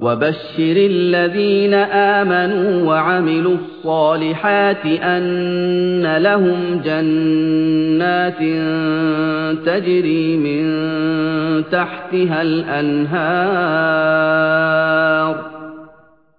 وَبَشِّرِ الَّذِينَ آمَنُوا وَعَمِلُوا الصَّالِحَاتِ أَنَّ لَهُمْ جَنَّاتٍ تَجْرِي مِن تَحْتِهَا الْأَنْهَارُ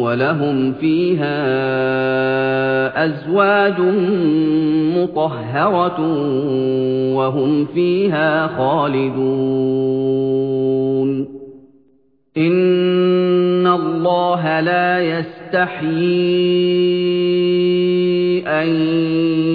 وَلَهُمْ فِيهَا أَزْوَاجٌ مُّطَهَّرَةٌ وَهُمْ فِيهَا خَالِدُونَ. إِنَّ اللَّهَ لَا يَسْتَحْيِي أَن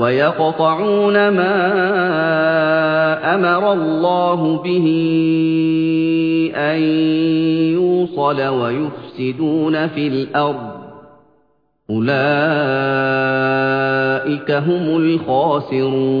وَيَقْطَعُونَ مَا أَمَرَ اللَّهُ بِهِ أَن يُوصَلَ وَيُفْسِدُونَ فِي الْأَرْضِ أُولَٰئِكَ هُمُ الْخَاسِرُونَ